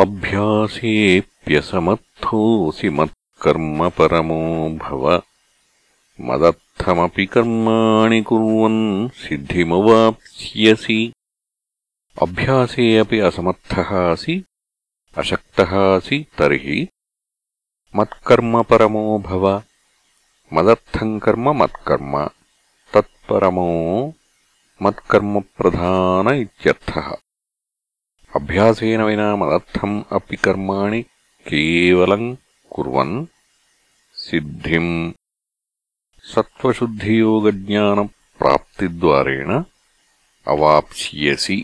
अभ्यासेऽप्यसमर्थोऽसि मत्कर्मपरमो भव। मदर्थमपि कर्माणि कुर्वन् सिद्धिमवाप्स्यसि। अभ्यासे अपि असमर्थः असि अशक्तः असि तर्हि मत्कर्मपरमो भव। मदर्थम् कर्म मत्कर्म, तत्परमो मत्कर्मप्रधान इत्यर्थः। अभ्यासेन विना मदर्थम् अपि कर्माणि केवलम् कुर्वन् सिद्धिम् सत्त्वशुद्धियोगज्ञानप्राप्तिद्वारेण अवाप्स्यसि